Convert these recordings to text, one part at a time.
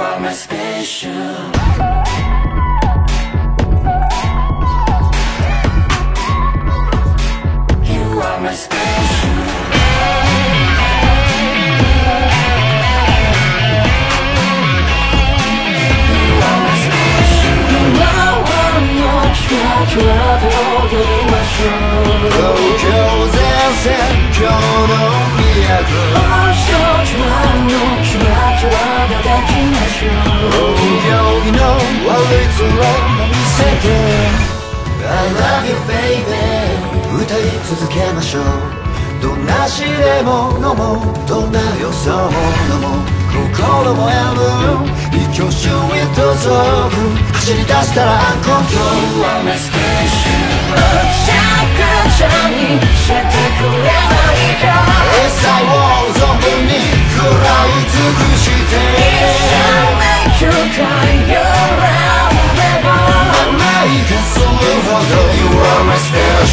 Are my special I love you baby. 歌い続けましょう。どんな試練も飲もう。どんな予想も飲もう。心もやむ一挙手へとぞ走り出したらアンコントロール。You are my カちゃんにして。くれないかエサイを存分に食らい尽くして。own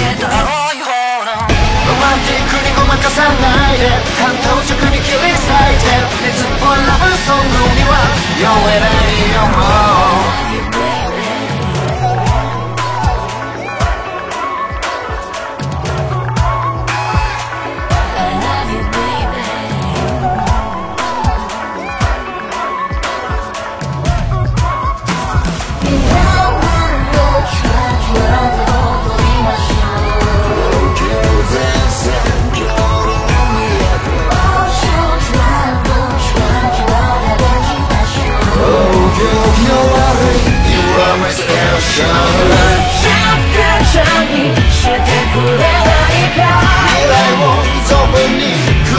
けたいほらロマンティックにごまかさないで感動直に切り裂いて熱っぽいラブソングには酔えないよ